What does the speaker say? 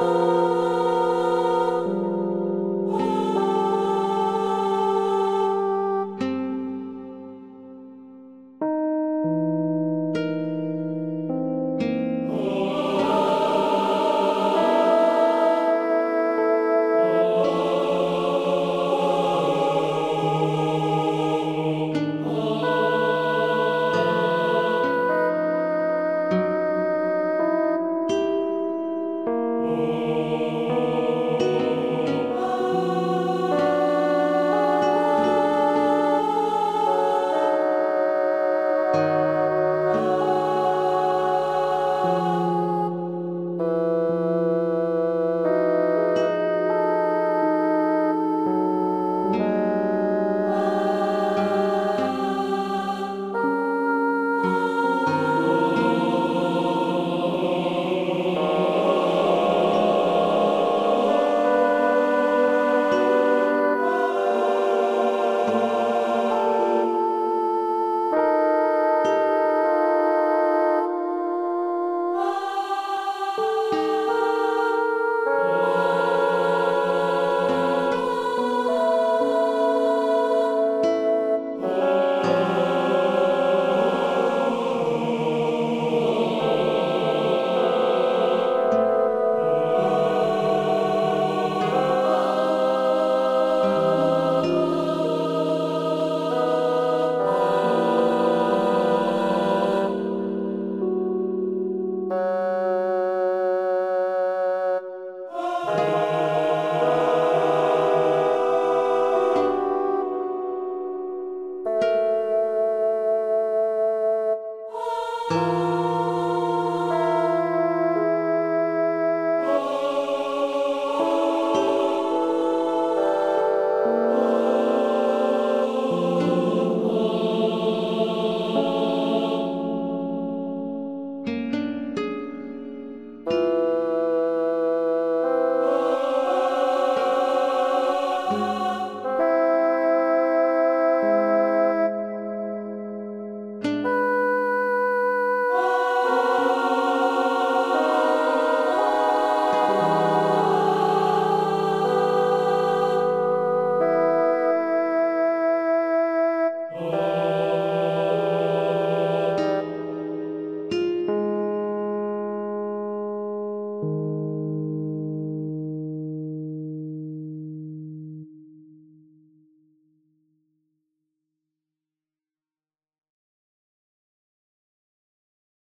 Oh.